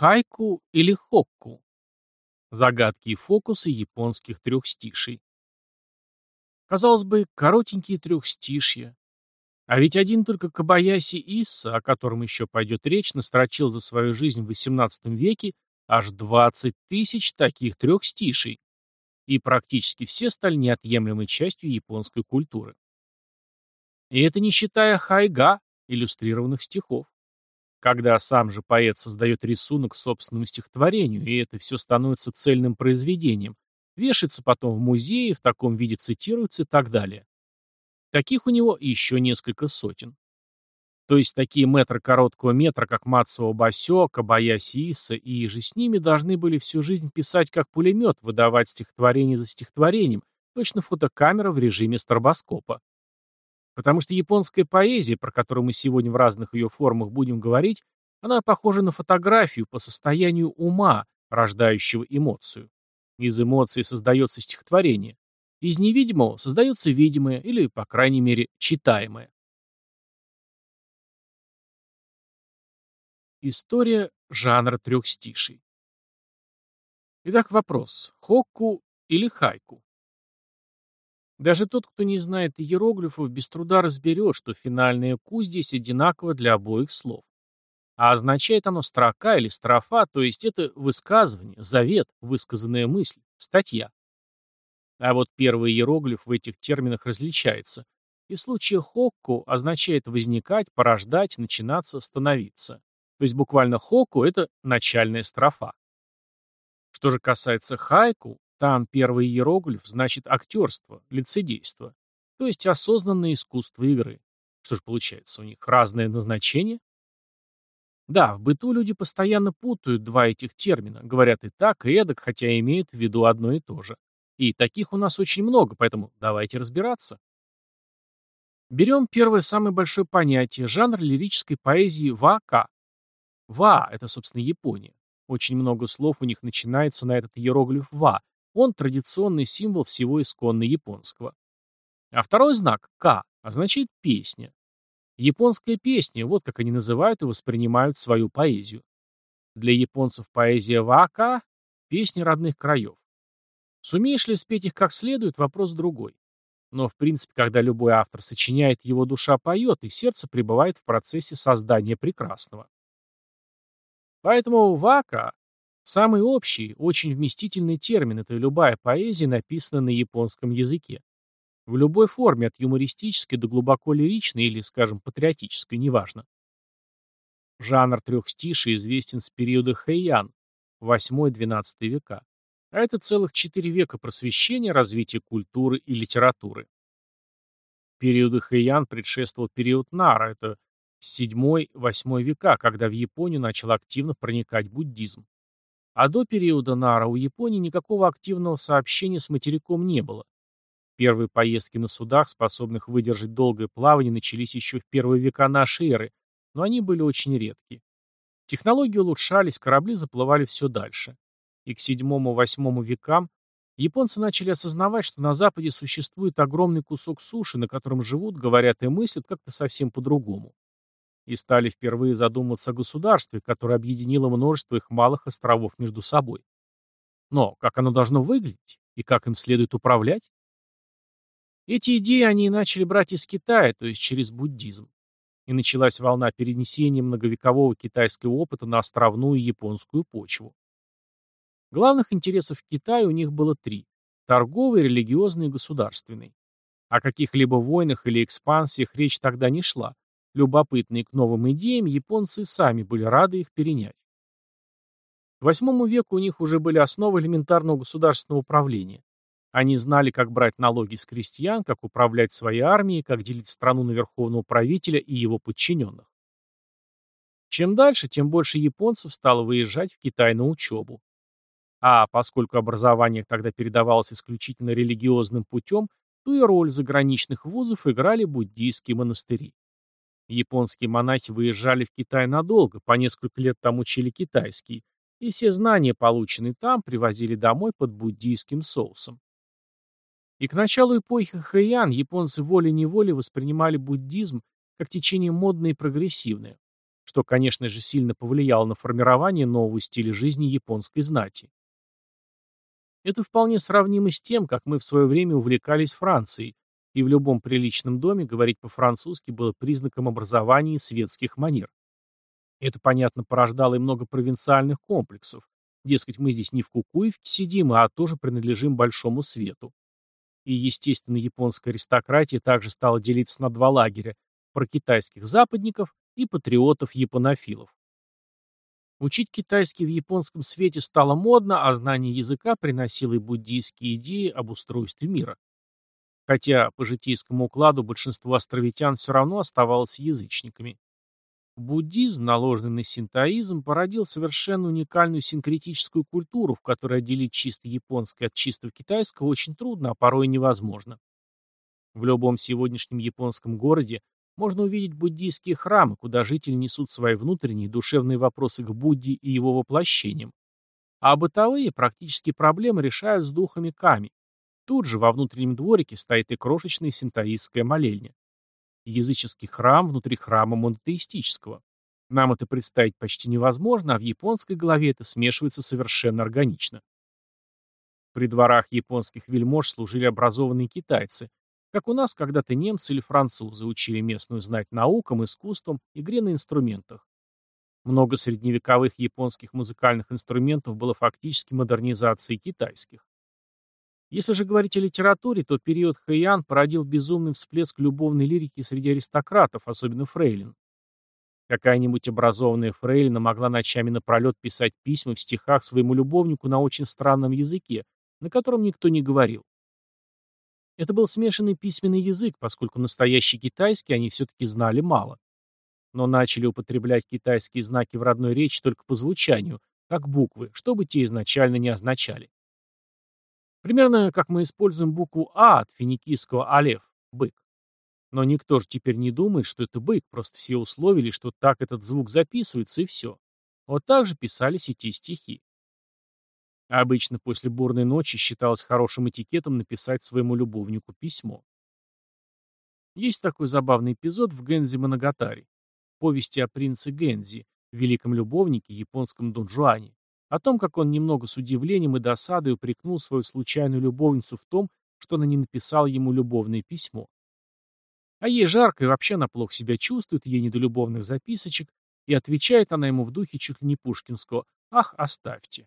Хайку или хокку? Загадки и фокусы японских трехстишей. Казалось бы, коротенькие трехстишья. А ведь один только Кабаяси Исса, о котором еще пойдет речь, настрочил за свою жизнь в XVIII веке аж 20 тысяч таких трехстишей. И практически все стали неотъемлемой частью японской культуры. И это не считая хайга, иллюстрированных стихов. Когда сам же поэт создает рисунок собственному стихотворению, и это все становится цельным произведением, вешается потом в музее, в таком виде цитируется и так далее. Таких у него еще несколько сотен. То есть такие метры короткого метра, как Мацуо Басё, Кабаяси Иса и же с ними должны были всю жизнь писать как пулемет, выдавать стихотворение за стихотворением, точно фотокамера в режиме стробоскопа. Потому что японская поэзия, про которую мы сегодня в разных ее формах будем говорить, она похожа на фотографию по состоянию ума, рождающего эмоцию. Из эмоций создается стихотворение. Из невидимого создается видимое или, по крайней мере, читаемое. История жанра трех стишей. Итак, вопрос. Хокку или хайку? Даже тот, кто не знает иероглифов, без труда разберет, что финальное «ку» здесь одинаково для обоих слов. А означает оно строка или строфа, то есть это высказывание, завет, высказанная мысль, статья. А вот первый иероглиф в этих терминах различается. И в случае «хокку» означает возникать, порождать, начинаться, становиться. То есть буквально «хокку» — это начальная строфа. Что же касается «хайку», там первый иероглиф значит актерство, лицедейство, то есть осознанное искусство игры. Что же получается, у них разное назначение? Да, в быту люди постоянно путают два этих термина, говорят и так, и эдак, хотя имеют в виду одно и то же. И таких у нас очень много, поэтому давайте разбираться. Берем первое самое большое понятие, жанр лирической поэзии ва-ка. Ва – это, собственно, Япония. Очень много слов у них начинается на этот иероглиф ва, он традиционный символ всего исконно японского. А второй знак, К, означает «песня». Японская песня, вот как они называют и воспринимают свою поэзию. Для японцев поэзия вака – песни родных краев. Сумеешь ли спеть их как следует – вопрос другой. Но, в принципе, когда любой автор сочиняет, его душа поет, и сердце пребывает в процессе создания прекрасного. Поэтому вака Самый общий, очень вместительный термин – это любая поэзия, написанная на японском языке. В любой форме, от юмористической до глубоко лиричной или, скажем, патриотической, неважно. Жанр трехстишия известен с периода Хэйян, 8-12 века. А это целых четыре века просвещения, развития культуры и литературы. Периоду Хэйян предшествовал период Нара, это 7-8 века, когда в Японию начал активно проникать буддизм. А до периода Нара у Японии никакого активного сообщения с материком не было. Первые поездки на судах, способных выдержать долгое плавание, начались еще в первые века нашей эры, но они были очень редки. Технологии улучшались, корабли заплывали все дальше. И к VII-VIII векам японцы начали осознавать, что на Западе существует огромный кусок суши, на котором живут, говорят и мыслят как-то совсем по-другому и стали впервые задумываться о государстве, которое объединило множество их малых островов между собой. Но как оно должно выглядеть и как им следует управлять? Эти идеи они начали брать из Китая, то есть через буддизм. И началась волна перенесения многовекового китайского опыта на островную японскую почву. Главных интересов Китая у них было три – торговый, религиозный и государственный. О каких-либо войнах или экспансиях речь тогда не шла, Любопытные к новым идеям, японцы сами были рады их перенять. К восьмому веку у них уже были основы элементарного государственного управления. Они знали, как брать налоги с крестьян, как управлять своей армией, как делить страну на верховного правителя и его подчиненных. Чем дальше, тем больше японцев стало выезжать в Китай на учебу. А поскольку образование тогда передавалось исключительно религиозным путем, то и роль заграничных вузов играли буддийские монастыри. Японские монахи выезжали в Китай надолго, по несколько лет там учили китайский, и все знания, полученные там, привозили домой под буддийским соусом. И к началу эпохи Хэйян японцы волей-неволей воспринимали буддизм как течение модное и прогрессивное, что, конечно же, сильно повлияло на формирование нового стиля жизни японской знати. Это вполне сравнимо с тем, как мы в свое время увлекались Францией, и в любом приличном доме говорить по-французски было признаком образования и светских манер. Это, понятно, порождало и много провинциальных комплексов. Дескать, мы здесь не в Кукуевке сидим, а тоже принадлежим большому свету. И, естественно, японская аристократия также стала делиться на два лагеря – про китайских западников и патриотов-японофилов. Учить китайский в японском свете стало модно, а знание языка приносило и буддийские идеи об устройстве мира. Хотя по житейскому укладу большинство островитян все равно оставалось язычниками. Буддизм, наложенный на синтоизм, породил совершенно уникальную синкретическую культуру, в которой отделить чисто японское от чистого китайского очень трудно, а порой невозможно. В любом сегодняшнем японском городе можно увидеть буддийские храмы, куда жители несут свои внутренние душевные вопросы к Будде и его воплощениям. А бытовые, практические проблемы решают с духами Ками. Тут же, во внутреннем дворике, стоит и крошечная синтоистская молельня. Языческий храм внутри храма монотеистического. Нам это представить почти невозможно, а в японской голове это смешивается совершенно органично. При дворах японских вельмож служили образованные китайцы, как у нас когда-то немцы или французы учили местную знать наукам, искусствам, игре на инструментах. Много средневековых японских музыкальных инструментов было фактически модернизацией китайских. Если же говорить о литературе, то период Хэйян породил безумный всплеск любовной лирики среди аристократов, особенно фрейлин. Какая-нибудь образованная фрейлина могла ночами напролет писать письма в стихах своему любовнику на очень странном языке, на котором никто не говорил. Это был смешанный письменный язык, поскольку настоящий китайский они все-таки знали мало. Но начали употреблять китайские знаки в родной речи только по звучанию, как буквы, что бы те изначально не означали. Примерно как мы используем букву «А» от финикийского «алев» — «бык». Но никто же теперь не думает, что это бык, просто все условили, что так этот звук записывается, и все. Вот так же писались и те стихи. Обычно после бурной ночи считалось хорошим этикетом написать своему любовнику письмо. Есть такой забавный эпизод в Гензи Моногатари, повести о принце Гензи, великом любовнике, японском донжуане, о том, как он немного с удивлением и досадой упрекнул свою случайную любовницу в том, что она не написала ему любовное письмо. А ей жарко, и вообще она плохо себя чувствует, ей не до любовных записочек, и отвечает она ему в духе чуть ли не пушкинского «Ах, оставьте».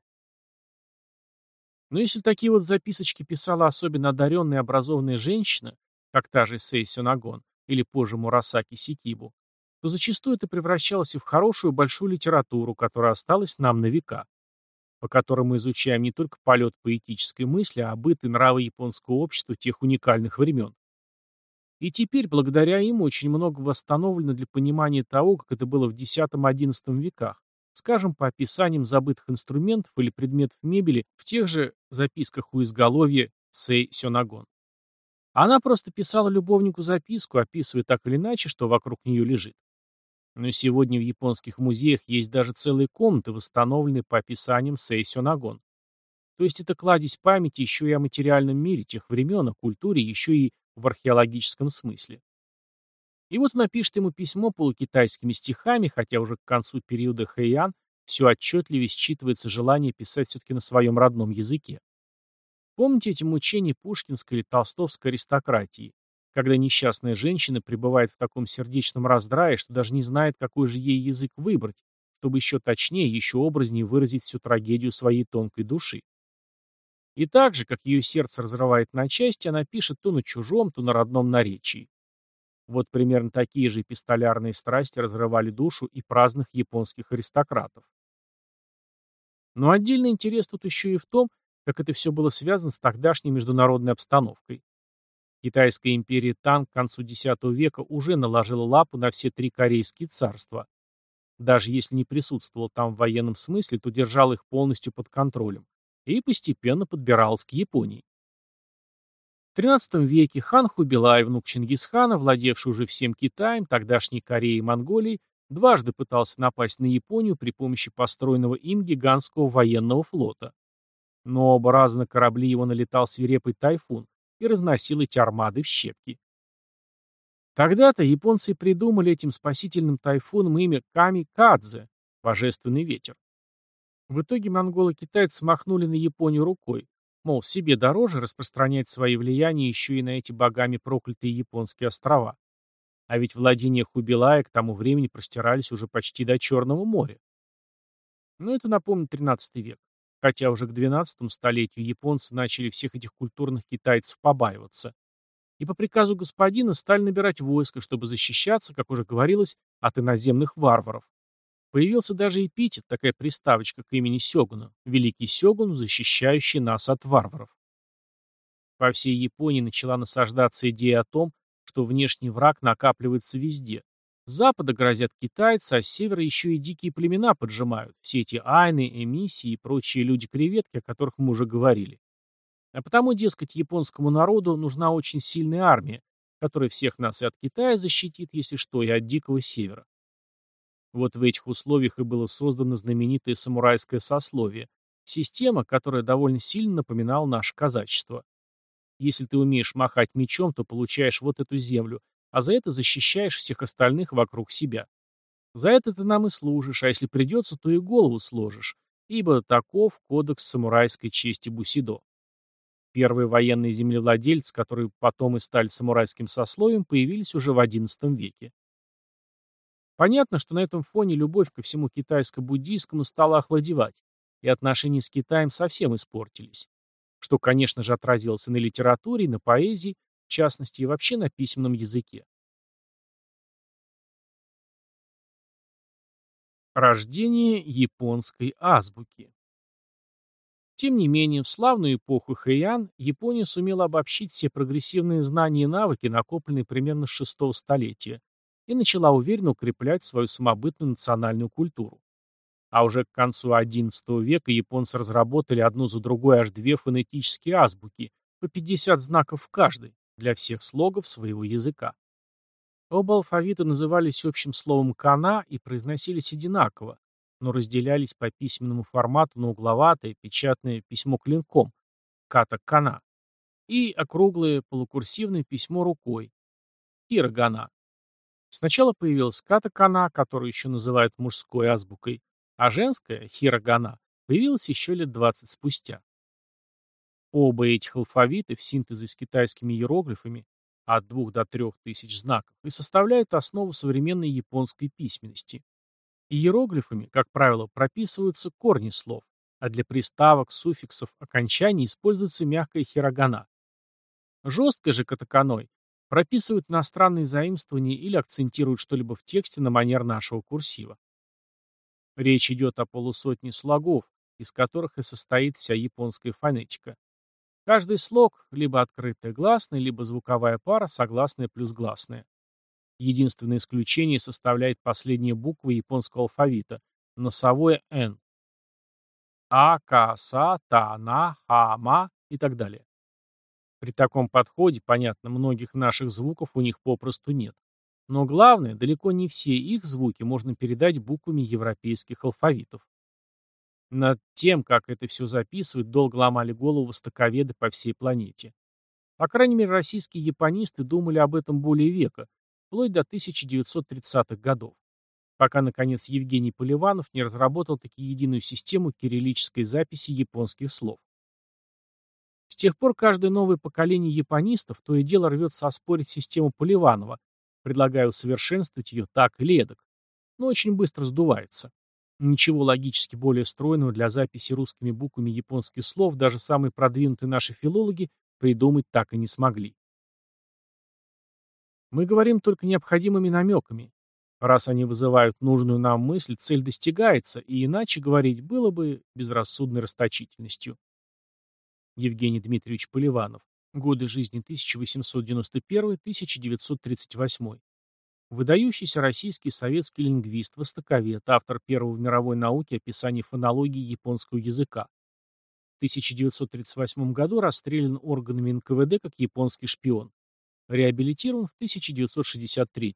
Но если такие вот записочки писала особенно одаренная и образованная женщина, как та же Сей Сёнагон или позже Мурасаки Сикибу, то зачастую это превращалось и в хорошую большую литературу, которая осталась нам на века, по которой мы изучаем не только полет поэтической мысли, а быт и нравы японского общества тех уникальных времен. И теперь, благодаря им, очень много восстановлено для понимания того, как это было в X-XI веках, скажем, по описаниям забытых инструментов или предметов мебели в тех же записках у изголовья Сей Сёнагон. Она просто писала любовнику записку, описывая так или иначе, что вокруг нее лежит. Но сегодня в японских музеях есть даже целые комнаты, восстановленные по описаниям Сей Сёнагон. То есть это кладезь памяти еще и о материальном мире тех времен, о культуре, еще и в археологическом смысле. И вот он напишет ему письмо полукитайскими стихами, хотя уже к концу периода Хэйян все отчетливее считывается желание писать все-таки на своем родном языке. Помните эти мучения пушкинской или толстовской аристократии, когда несчастная женщина пребывает в таком сердечном раздрае, что даже не знает, какой же ей язык выбрать, чтобы еще точнее, еще образнее выразить всю трагедию своей тонкой души. И так же, как ее сердце разрывает на части, она пишет то на чужом, то на родном наречии. Вот примерно такие же эпистолярные страсти разрывали душу и праздных японских аристократов. Но отдельный интерес тут еще и в том, как это все было связано с тогдашней международной обстановкой. Китайская империя Тан к концу X века уже наложила лапу на все три корейские царства. Даже если не присутствовал там в военном смысле, то держал их полностью под контролем и постепенно подбиралась к Японии. В XIII веке хан Хубилай, внук Чингисхана, владевший уже всем Китаем, тогдашней Кореей и Монголией, дважды пытался напасть на Японию при помощи построенного им гигантского военного флота. Но оба раза на корабли его налетал свирепый тайфун и разносил эти армады в щепки. Тогда-то японцы придумали этим спасительным тайфуном имя Камикадзе, божественный ветер. В итоге монголы-китайцы махнули на Японию рукой, мол, себе дороже распространять свои влияния еще и на эти богами проклятые японские острова. А ведь владения Хубилая к тому времени простирались уже почти до Черного моря. Но это напомнит 13 век, хотя уже к 12 столетию японцы начали всех этих культурных китайцев побаиваться. И по приказу господина стали набирать войско, чтобы защищаться, как уже говорилось, от иноземных варваров. Появился даже эпитет, такая приставочка к имени Сёгуна, великий Сёгун, защищающий нас от варваров. По всей Японии начала насаждаться идея о том, что внешний враг накапливается везде. С запада грозят китайцы, а с севера еще и дикие племена поджимают, все эти айны, эмиссии и прочие люди-креветки, о которых мы уже говорили. А потому, дескать, японскому народу нужна очень сильная армия, которая всех нас и от Китая защитит, если что, и от Дикого Севера. Вот в этих условиях и было создано знаменитое самурайское сословие, система, которая довольно сильно напоминала наше казачество. Если ты умеешь махать мечом, то получаешь вот эту землю, а за это защищаешь всех остальных вокруг себя. За это ты нам и служишь, а если придется, то и голову сложишь, ибо таков кодекс самурайской чести Бусидо. Первые военные землевладельцы, которые потом и стали самурайским сословием, появились уже в XI веке. Понятно, что на этом фоне любовь ко всему китайско-буддийскому стала охладевать, и отношения с Китаем совсем испортились. Что, конечно же, отразилось и на литературе, и на поэзии, в частности, и вообще на письменном языке. Рождение японской азбуки Тем не менее, в славную эпоху Хэйан Япония сумела обобщить все прогрессивные знания и навыки, накопленные примерно с шестого столетия, и начала уверенно укреплять свою самобытную национальную культуру. А уже к концу XI века японцы разработали одну за другой аж две фонетические азбуки, по 50 знаков в каждой, для всех слогов своего языка. Оба алфавита назывались общим словом «кана» и произносились одинаково, но разделялись по письменному формату на угловатое печатное письмо клинком «ката-кана» и округлое полукурсивное письмо рукой «хирогана», Сначала появилась катакана, которую еще называют мужской азбукой, а женская, хирогана, появилась еще лет 20 спустя. Оба этих алфавита в синтезе с китайскими иероглифами от 2 до 3 тысяч знаков и составляют основу современной японской письменности. Иероглифами, как правило, прописываются корни слов, а для приставок, суффиксов, окончаний используется мягкая хирогана. Жесткой же катаканой прописывают иностранные заимствования или акцентируют что-либо в тексте на манер нашего курсива. Речь идет о полусотне слогов, из которых и состоит вся японская фонетика. Каждый слог – либо открытая гласная, либо звуковая пара, согласная плюс гласная. Единственное исключение составляет последняя буква японского алфавита – носовое «н». А, К, Са, Та, На, Ха, Ма и так далее. При таком подходе, понятно, многих наших звуков у них попросту нет. Но главное, далеко не все их звуки можно передать буквами европейских алфавитов. Над тем, как это все записывать, долго ломали голову востоковеды по всей планете. По крайней мере, российские японисты думали об этом более века, вплоть до 1930-х годов, пока, наконец, Евгений Поливанов не разработал таки единую систему кириллической записи японских слов. С тех пор каждое новое поколение японистов то и дело рвется оспорить систему Поливанова, предлагая усовершенствовать ее так или эдак, но очень быстро сдувается. Ничего логически более стройного для записи русскими буквами японских слов даже самые продвинутые наши филологи придумать так и не смогли. Мы говорим только необходимыми намеками. Раз они вызывают нужную нам мысль, цель достигается, и иначе говорить было бы безрассудной расточительностью. Евгений Дмитриевич Поливанов. Годы жизни 1891-1938. Выдающийся российский советский лингвист, востоковед, автор первого в мировой науке описания фонологии японского языка. В 1938 году расстрелян органами НКВД как японский шпион. Реабилитирован в 1963.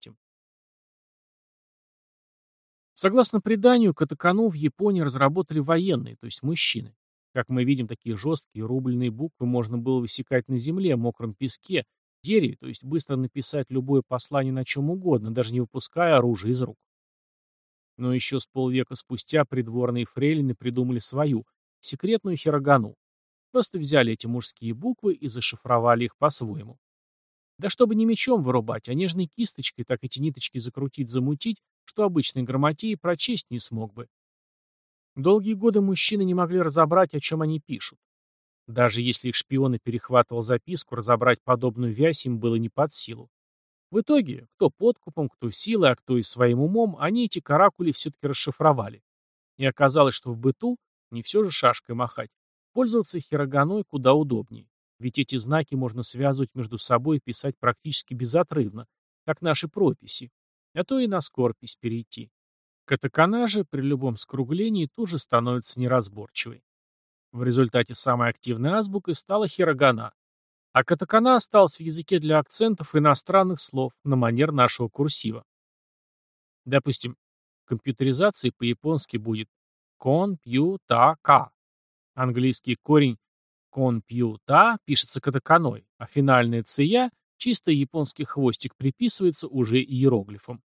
Согласно преданию, катакану в Японии разработали военные, то есть мужчины. Как мы видим, такие жесткие рубленые буквы можно было высекать на земле, мокром песке, дереве, то есть быстро написать любое послание на чем угодно, даже не выпуская оружие из рук. Но еще с полвека спустя придворные фрейлины придумали свою, секретную хирогану. Просто взяли эти мужские буквы и зашифровали их по-своему. Да чтобы не мечом вырубать, а нежной кисточкой так эти ниточки закрутить-замутить, что обычный грамотей прочесть не смог бы. Долгие годы мужчины не могли разобрать, о чем они пишут. Даже если их шпион перехватывал записку, разобрать подобную вязь им было не под силу. В итоге, кто подкупом, кто силой, а кто и своим умом, они эти каракули все-таки расшифровали. И оказалось, что в быту, не все же шашкой махать, пользоваться хироганой куда удобнее. Ведь эти знаки можно связывать между собой и писать практически безотрывно, как наши прописи, а то и на скорпись перейти. Катакана же при любом скруглении тут же становится неразборчивой. В результате самой активной азбукой стала хирогана, а катакана осталась в языке для акцентов иностранных слов на манер нашего курсива. Допустим, компьютеризации по-японски будет «кон-пью-та-ка». Английский корень «кон-пью-та» пишется катаканой, а финальная «ция» чисто японский хвостик приписывается уже иероглифом.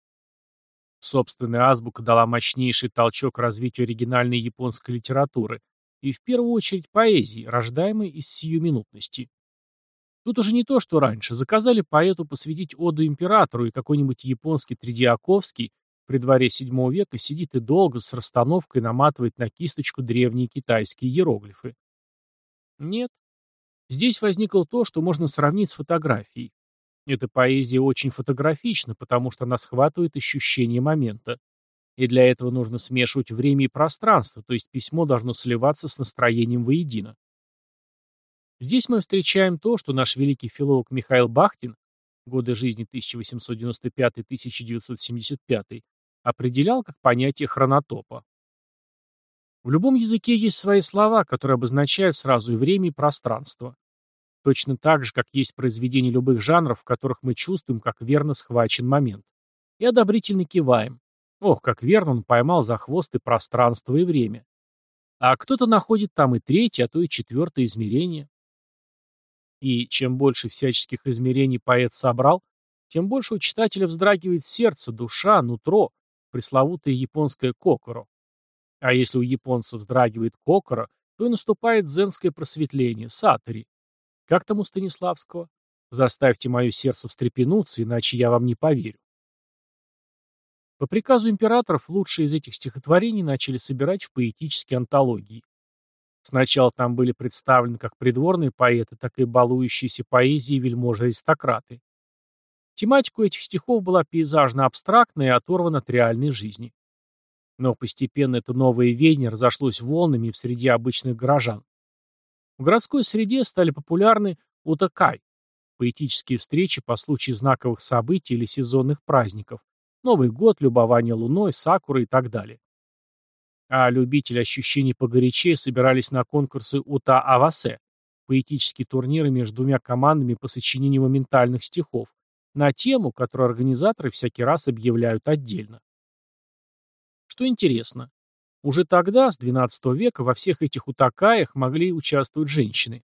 Собственная азбука дала мощнейший толчок развитию оригинальной японской литературы и в первую очередь поэзии, рождаемой из сиюминутности. Тут уже не то, что раньше. Заказали поэту посвятить оду императору, и какой-нибудь японский Тредиаковский при дворе VII века сидит и долго с расстановкой наматывает на кисточку древние китайские иероглифы. Нет. Здесь возникло то, что можно сравнить с фотографией. Эта поэзия очень фотографична, потому что она схватывает ощущение момента. И для этого нужно смешивать время и пространство, то есть письмо должно сливаться с настроением воедино. Здесь мы встречаем то, что наш великий филолог Михаил Бахтин, годы жизни 1895-1975, определял как понятие хронотопа. В любом языке есть свои слова, которые обозначают сразу и время, и пространство. Точно так же, как есть произведения любых жанров, в которых мы чувствуем, как верно схвачен момент. И одобрительно киваем. Ох, как верно он поймал за хвост и пространство, и время. А кто-то находит там и третье, а то и четвертое измерение. И чем больше всяческих измерений поэт собрал, тем больше у читателя вздрагивает сердце, душа, нутро, пресловутое японское кокоро. А если у японцев вздрагивает кокоро, то и наступает дзенское просветление, сатори. Как там у Станиславского? Заставьте мое сердце встрепенуться, иначе я вам не поверю. По приказу императоров лучшие из этих стихотворений начали собирать в поэтические антологии. Сначала там были представлены как придворные поэты, так и балующиеся поэзией вельможи-аристократы. Тематика этих стихов была пейзажно-абстрактная и оторвана от реальной жизни. Но постепенно это новое веяние разошлось волнами в среде обычных горожан. В городской среде стали популярны утакай – поэтические встречи по случаю знаковых событий или сезонных праздников, Новый год, любование луной, сакурой и так далее. А любители ощущений погорячее собирались на конкурсы Ута-Авасе, поэтические турниры между двумя командами по сочинению моментальных стихов, на тему, которую организаторы всякий раз объявляют отдельно. Что интересно, уже тогда, с XII века, во всех этих утакаях могли участвовать женщины.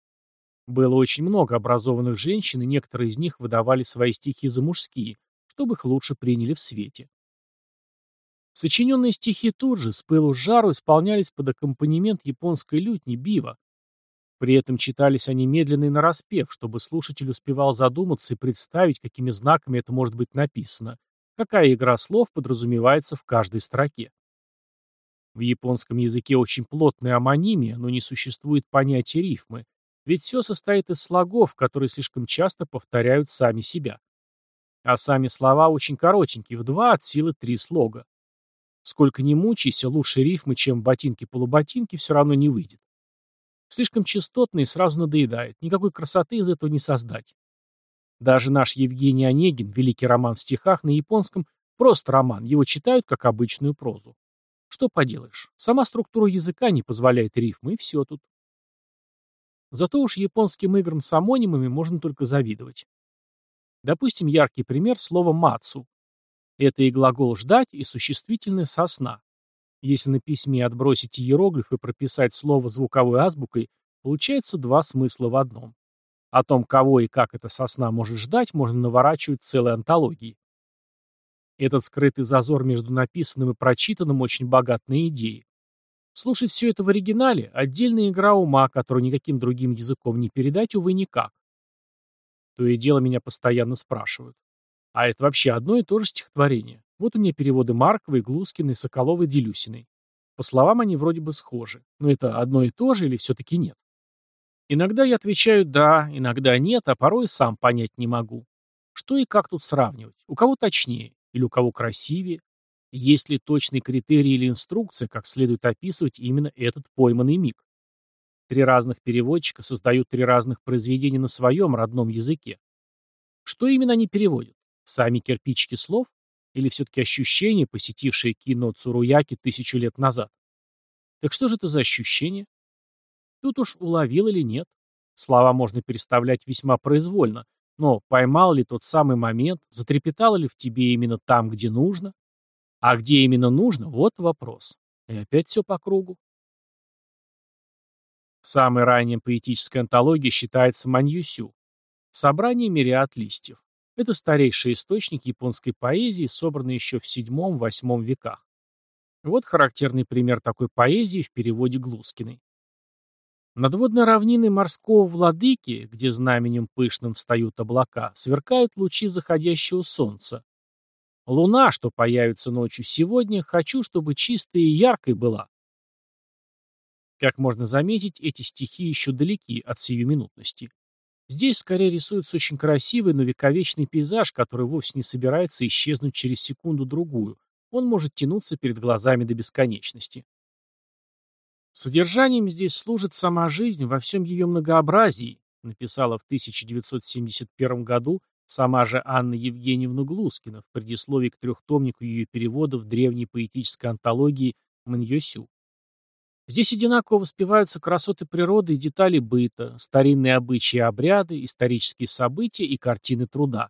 Было очень много образованных женщин, и некоторые из них выдавали свои стихи за мужские, чтобы их лучше приняли в свете. Сочиненные стихи тут же, с пылу с жару, исполнялись под аккомпанемент японской лютни бива. При этом читались они медленно и нараспев, чтобы слушатель успевал задуматься и представить, какими знаками это может быть написано, какая игра слов подразумевается в каждой строке. В японском языке очень плотная амонимия, но не существует понятия рифмы, ведь все состоит из слогов, которые слишком часто повторяют сами себя. А сами слова очень коротенькие, в два от силы три слога. Сколько ни мучайся, лучше рифмы, чем ботинки-полуботинки, все равно не выйдет. Слишком частотно и сразу надоедает. Никакой красоты из этого не создать. Даже наш Евгений Онегин, великий роман в стихах, на японском просто роман, его читают как обычную прозу. Что поделаешь, сама структура языка не позволяет рифмы, и все тут. Зато уж японским играм с амонимами можно только завидовать. Допустим, яркий пример слова «мацу». Это и глагол «ждать», и существительное «сосна». Если на письме отбросить иероглиф и прописать слово звуковой азбукой, получается два смысла в одном. О том, кого и как эта сосна может ждать, можно наворачивать целые антологии. Этот скрытый зазор между написанным и прочитанным очень богат на идеи. Слушать все это в оригинале – отдельная игра ума, которую никаким другим языком не передать, увы, никак. То и дело меня постоянно спрашивают. А это вообще одно и то же стихотворение. Вот у меня переводы Марковой, Глускиной, Соколовой, Делюсиной. По словам они вроде бы схожи. Но это одно и то же или все-таки нет? Иногда я отвечаю «да», иногда «нет», а порой сам понять не могу. Что и как тут сравнивать? У кого точнее? Или у кого красивее? Есть ли точный критерий или инструкция, как следует описывать именно этот пойманный миг? Три разных переводчика создают три разных произведения на своем родном языке. Что именно они переводят? Сами кирпичики слов? Или все-таки ощущения, посетившие кино Цуруяки тысячу лет назад? Так что же это за ощущения? Тут уж уловил или нет. Слова можно переставлять весьма произвольно, но поймал ли тот самый момент, затрепетало ли в тебе именно там, где нужно? А где именно нужно, вот вопрос. И опять все по кругу. Самой ранней поэтической антологией считается Маньюсю. Собрание мириад листьев. Это старейший источник японской поэзии, собранный еще в VII-VIII веках. Вот характерный пример такой поэзии в переводе Глускиной. Над водной равниной морского владыки, где знаменем пышным встают облака, сверкают лучи заходящего солнца. Луна, что появится ночью сегодня, хочу, чтобы чистой и яркой была. Как можно заметить, эти стихи еще далеки от сиюминутности. Здесь скорее рисуется очень красивый, но вековечный пейзаж, который вовсе не собирается исчезнуть через секунду-другую. Он может тянуться перед глазами до бесконечности. Содержанием здесь служит сама жизнь во всем ее многообразии, написала в 1971 году сама же Анна Евгеньевна Глускина в предисловии к трехтомнику ее переводов древней поэтической антологии Маньосю. Здесь одинаково воспеваются красоты природы и детали быта, старинные обычаи и обряды, исторические события и картины труда.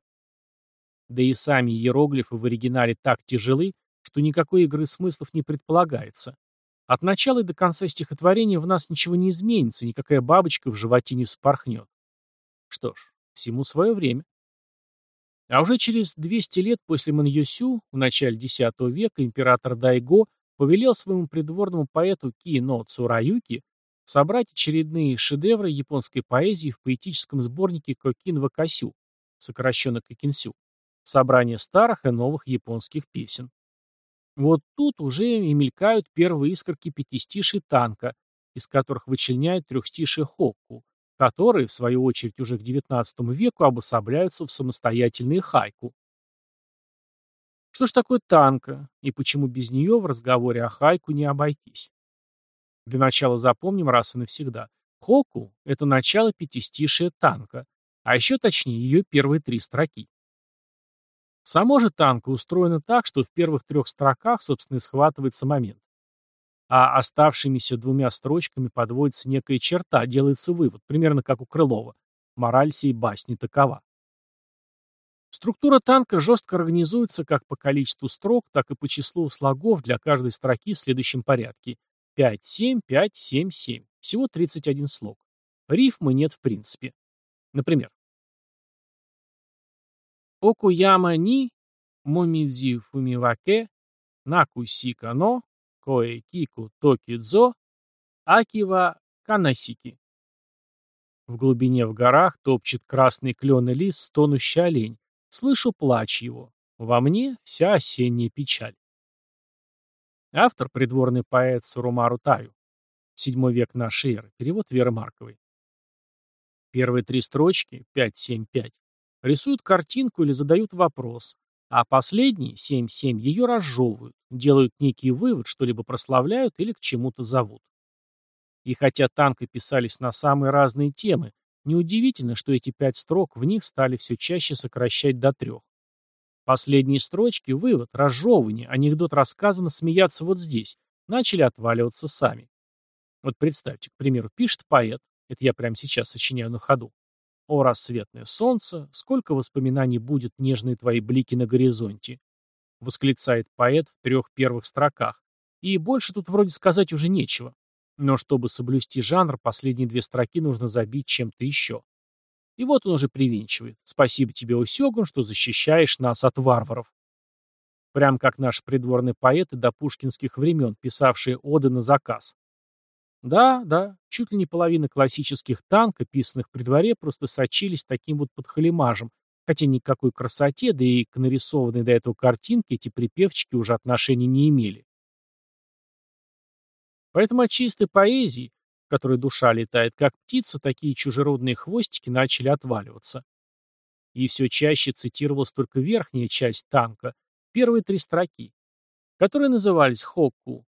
Да и сами иероглифы в оригинале так тяжелы, что никакой игры смыслов не предполагается. От начала и до конца стихотворения в нас ничего не изменится, никакая бабочка в животе не вспорхнет. Что ж, всему свое время. А уже через 200 лет после Маньосю, в начале X века, император Дайго повелел своему придворному поэту Кино Цураюки собрать очередные шедевры японской поэзии в поэтическом сборнике Кокин Вакасю, сокращенно Кокинсю, собрание старых и новых японских песен. Вот тут уже и мелькают первые искорки пятистишей танка, из которых вычленяют трехстишие хокку, которые, в свою очередь, уже к XIX веку обособляются в самостоятельные хайку. Что ж такое танка, и почему без нее в разговоре о хайку не обойтись? Для начала запомним раз и навсегда. Хоку – это начало пятистишия танка, а еще точнее ее первые три строки. Само же танка устроено так, что в первых трех строках, собственно, и схватывается момент. А оставшимися двумя строчками подводится некая черта, делается вывод, примерно как у Крылова. Мораль сей басни такова. Структура танка жестко организуется как по количеству строк, так и по числу слогов для каждой строки в следующем порядке. 5-7, 5-7-7. Всего 31 слог. Рифмы нет в принципе. Например. Окуяма ни момидзи фумиваке накусика но кое кику токидзо акива канасики. В глубине в горах топчет красный клен и лис стонущий олень, Слышу плач его. Во мне вся осенняя печаль. Автор – придворный поэт Сурумару Таю. Седьмой век нашей эры. Перевод Веры Марковой. Первые три строчки, 5-7-5, рисуют картинку или задают вопрос, а последние, 7-7, ее разжевывают, делают некий вывод, что-либо прославляют или к чему-то зовут. И хотя танки писались на самые разные темы, Неудивительно, что эти пять строк в них стали все чаще сокращать до трех. Последние строчки – вывод, разжевывание, анекдот рассказано, смеяться вот здесь, начали отваливаться сами. Вот представьте, к примеру, пишет поэт, это я прямо сейчас сочиняю на ходу. О, рассветное солнце, сколько воспоминаний будет нежные твои блики на горизонте, восклицает поэт в трех первых строках. И больше тут вроде сказать уже нечего. Но чтобы соблюсти жанр, последние две строки нужно забить чем-то еще. И вот он уже привинчивает. Спасибо тебе, Усёгун, что защищаешь нас от варваров. Прям как наши придворные поэты до пушкинских времен, писавшие оды на заказ. Да, да, чуть ли не половина классических танков, писанных при дворе, просто сочились таким вот подхалимажем, хотя никакой красоте, да и к нарисованной до этого картинке эти припевчики уже отношения не имели. Поэтому от чистой поэзии, которой душа летает как птица, такие чужеродные хвостики начали отваливаться. И все чаще цитировалась только верхняя часть танка, первые три строки, которые назывались «хокку»,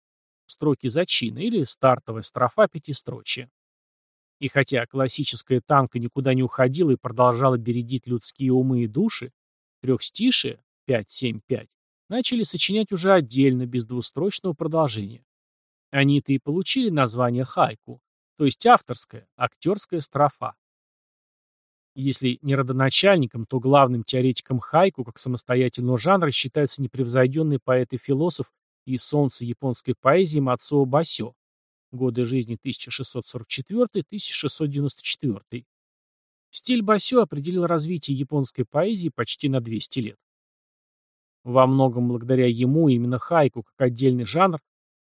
строки зачина или стартовая строфа пятистрочия. И хотя классическая танка никуда не уходила и продолжала бередить людские умы и души, трехстишие 5-7-5 начали сочинять уже отдельно, без двустрочного продолжения. Они-то и получили название хайку, то есть авторская, актерская строфа. Если не родоначальником, то главным теоретиком хайку как самостоятельного жанра считается непревзойденный поэт и философ и солнце японской поэзии Мацуо Басё, годы жизни 1644-1694. Стиль Басё определил развитие японской поэзии почти на 200 лет. Во многом благодаря ему именно хайку как отдельный жанр,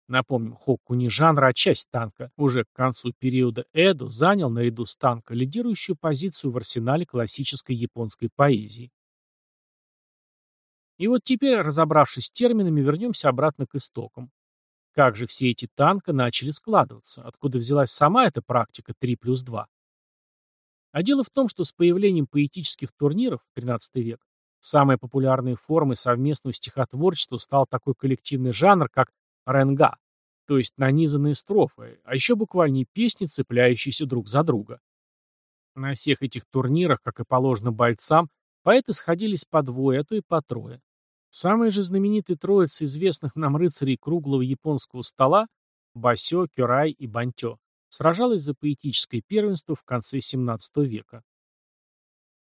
напомним, хокку не жанр, а часть танка, уже к концу периода Эдо занял наряду с танка лидирующую позицию в арсенале классической японской поэзии. И вот теперь, разобравшись с терминами, вернемся обратно к истокам. Как же все эти танка начали складываться? Откуда взялась сама эта практика 3 плюс 2? А дело в том, что с появлением поэтических турниров в XIII век самой популярной формой совместного стихотворчества стал такой коллективный жанр, как ренга, то есть нанизанные строфы, а еще буквальнее песни, цепляющиеся друг за друга. На всех этих турнирах, как и положено бойцам, поэты сходились по двое, а то и по трое. Самые же знаменитые троицы известных нам рыцарей круглого японского стола Басё, Кёрай и Бантё сражалась за поэтическое первенство в конце XVII века.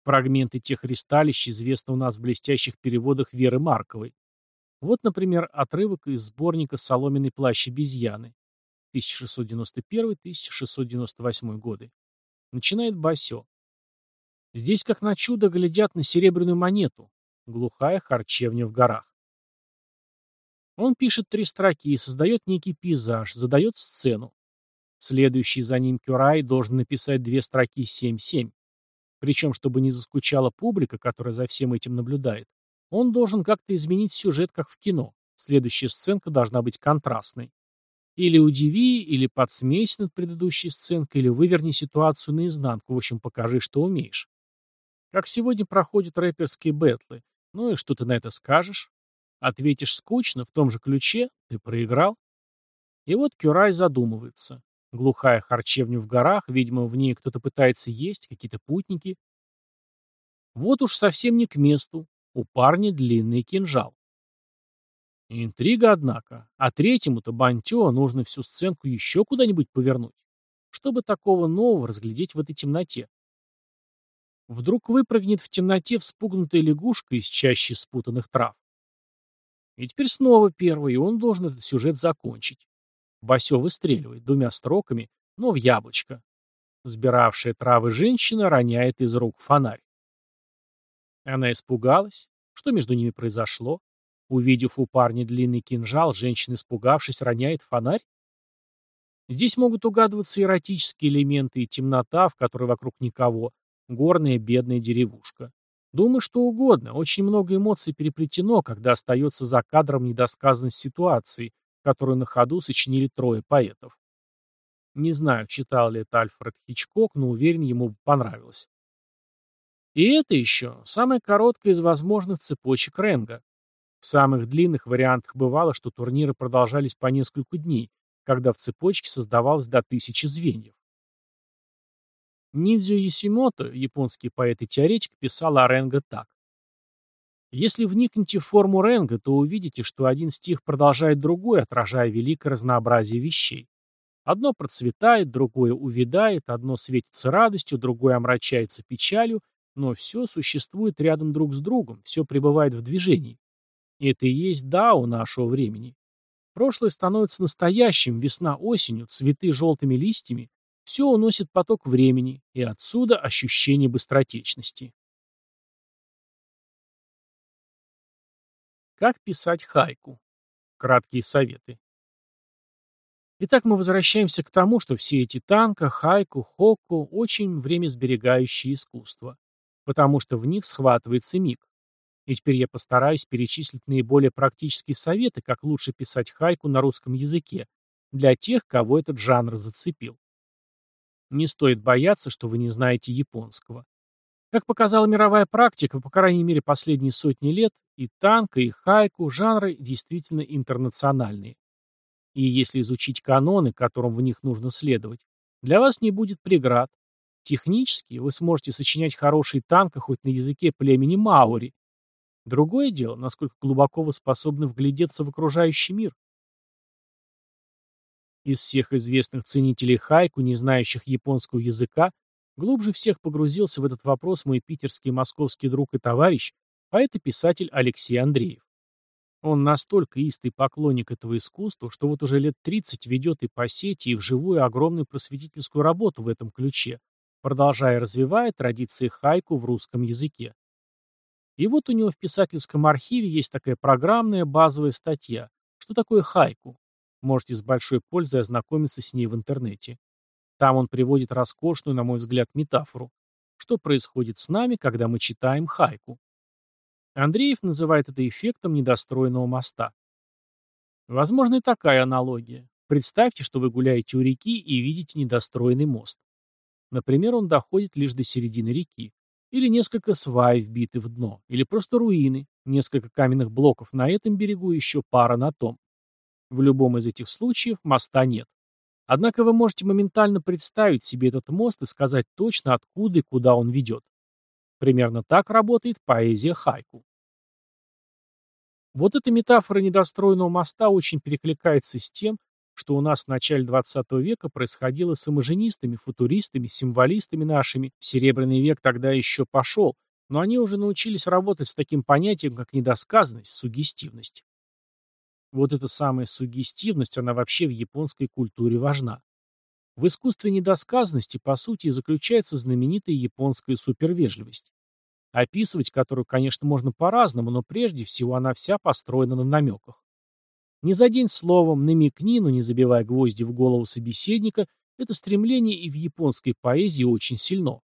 Фрагменты тех ристалищ известны у нас в блестящих переводах Веры Марковой. Вот, например, отрывок из сборника «Соломенный плащ обезьяны» 1691-1698 годы. Начинает Басё. Здесь, как на чудо, глядят на серебряную монету, Глухая харчевня в горах. Он пишет три строки, и создает некий пейзаж, задает сцену. Следующий за ним Кюрай должен написать две строки 7-7. Причем, чтобы не заскучала публика, которая за всем этим наблюдает, он должен как-то изменить сюжет, как в кино. Следующая сценка должна быть контрастной. Или удиви, или подсмейся над предыдущей сценкой, или выверни ситуацию наизнанку, в общем, покажи, что умеешь. Как сегодня проходят рэперские бэтлы. Ну и что ты на это скажешь? Ответишь скучно, в том же ключе, ты проиграл. И вот Кюрай задумывается. Глухая харчевня в горах, видимо, в ней кто-то пытается есть, какие-то путники. Вот уж совсем не к месту. У парня длинный кинжал. Интрига, однако. А третьему-то Бантё нужно всю сценку еще куда-нибудь повернуть, чтобы такого нового разглядеть в этой темноте. Вдруг выпрыгнет в темноте вспугнутая лягушка из чащи спутанных трав. И теперь снова первый, и он должен этот сюжет закончить. Басё выстреливает двумя строками, но в яблочко. Сбиравшая травы женщина роняет из рук фонарь. Она испугалась. Что между ними произошло? Увидев у парня длинный кинжал, женщина, испугавшись, роняет фонарь? Здесь могут угадываться эротические элементы и темнота, в которой вокруг никого, Горная бедная деревушка. Думаю, что угодно. Очень много эмоций переплетено, когда остается за кадром недосказанность ситуации, которую на ходу сочинили трое поэтов. Не знаю, читал ли это Альфред Хичкок, но уверен, ему понравилось. И это еще самая короткая из возможных цепочек Ренга. В самых длинных вариантах бывало, что турниры продолжались по несколько дней, когда в цепочке создавалось до тысячи звеньев. Ниндзю Ясимото, японский поэт и теоретик, писал о Ренго так. Если вникнете в форму Ренга, то увидите, что один стих продолжает другой, отражая великое разнообразие вещей. Одно процветает, другое увядает, одно светится радостью, другое омрачается печалью, но все существует рядом друг с другом, все пребывает в движении. Это и есть дао нашего времени. Прошлое становится настоящим, весна осенью, цветы желтыми листьями, все уносит поток времени, и отсюда ощущение быстротечности. Как писать хайку? Краткие советы. Итак, мы возвращаемся к тому, что все эти танка, хайку, хокку – очень времясберегающие искусства, потому что в них схватывается миг. И теперь я постараюсь перечислить наиболее практические советы, как лучше писать хайку на русском языке, для тех, кого этот жанр зацепил. Не стоит бояться, что вы не знаете японского. Как показала мировая практика, по крайней мере последние сотни лет, и танка, и хайку жанры действительно интернациональные. И если изучить каноны, которым в них нужно следовать, для вас не будет преград. Технически вы сможете сочинять хорошие танки хоть на языке племени Маори. Другое дело, насколько глубоко вы способны вглядеться в окружающий мир. Из всех известных ценителей хайку, не знающих японского языка, глубже всех погрузился в этот вопрос мой питерский и московский друг и товарищ, поэт и писатель Алексей Андреев. Он настолько истый поклонник этого искусства, что вот уже лет 30 ведет и по сети, и вживую огромную просветительскую работу в этом ключе, продолжая развивая традиции хайку в русском языке. И вот у него в писательском архиве есть такая программная базовая статья «Что такое хайку?». Можете с большой пользой ознакомиться с ней в интернете. Там он приводит роскошную, на мой взгляд, метафору. Что происходит с нами, когда мы читаем хайку? Андреев называет это эффектом недостроенного моста. Возможно и такая аналогия. Представьте, что вы гуляете у реки и видите недостроенный мост. Например, он доходит лишь до середины реки. Или несколько свай вбиты в дно. Или просто руины. Несколько каменных блоков на этом берегу еще пара на том. В любом из этих случаев моста нет. Однако вы можете моментально представить себе этот мост и сказать точно, откуда и куда он ведет. Примерно так работает поэзия хайку. Вот эта метафора недостроенного моста очень перекликается с тем, что у нас в начале XX века происходило с имажинистами, футуристами, символистами нашими. Серебряный век тогда еще пошел, но они уже научились работать с таким понятием, как недосказанность, сугестивность. Вот эта самая сугестивность, она вообще в японской культуре важна. В искусстве недосказанности, по сути, заключается знаменитая японская супервежливость, описывать которую, конечно, можно по-разному, но прежде всего она вся построена на намеках. Не за день словом, намекни, но не забивая гвозди в голову собеседника, это стремление и в японской поэзии очень сильно.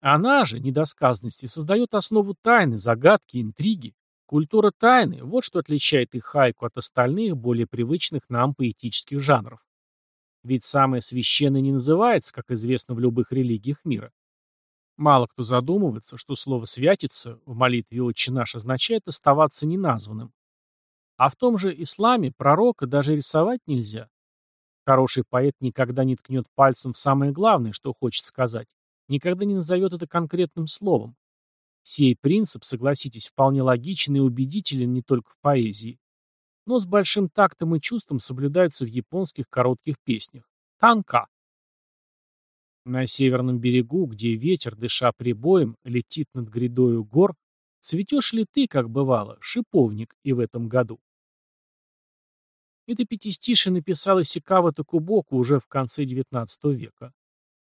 Она же, недосказанности, создает основу тайны, загадки, интриги. Культура тайны – вот что отличает их хайку от остальных, более привычных нам поэтических жанров. Ведь самое священное не называется, как известно в любых религиях мира. Мало кто задумывается, что слово «святиться» в молитве «Отче наш» означает оставаться неназванным. А в том же исламе пророка даже рисовать нельзя. Хороший поэт никогда не ткнет пальцем в самое главное, что хочет сказать, никогда не назовет это конкретным словом. Сей принцип, согласитесь, вполне логичен и убедителен не только в поэзии но с большим тактом и чувством соблюдаются в японских коротких песнях. Танка. На северном берегу, где ветер, дыша прибоем, летит над грядою гор, цветешь ли ты, как бывало, шиповник и в этом году? Это пятистишие написал Исикава Такубоку уже в конце XIX века.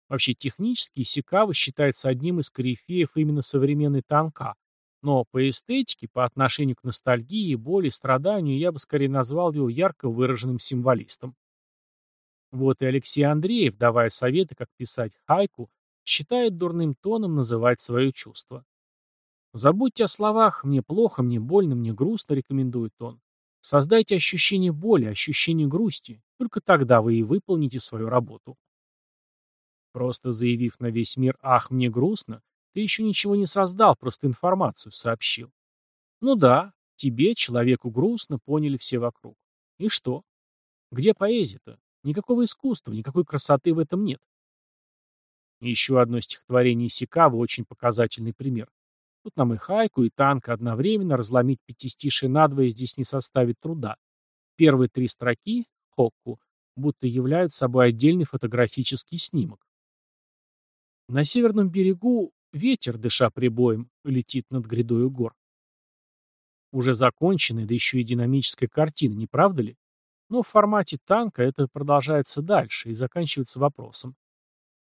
Вообще технически Исикава считается одним из корифеев именно современной танка, но по эстетике, по отношению к ностальгии, боли, страданию, я бы скорее назвал его ярко выраженным символистом. Вот и Алексей Андреев, давая советы, как писать хайку, считает дурным тоном называть свое чувство. Забудьте о словах «мне плохо», «мне больно», «мне грустно», рекомендует он. Создайте ощущение боли, ощущение грусти. Только тогда вы и выполните свою работу. Просто заявив на весь мир «ах, мне грустно», ты еще ничего не создал, просто информацию сообщил. Ну да, тебе, человеку грустно, поняли все вокруг. И что? Где поэзия-то? Никакого искусства, никакой красоты в этом нет. Еще одно стихотворение Сикавы очень показательный пример. Тут нам и хайку, и танк одновременно разломить пятистишие надвое здесь не составит труда. Первые три строки, хокку, будто являются собой отдельный фотографический снимок. На северном берегу Ветер, дыша прибоем, летит над грядою гор. Уже законченная, да еще и динамическая картина, не правда ли? Но в формате танка это продолжается дальше и заканчивается вопросом.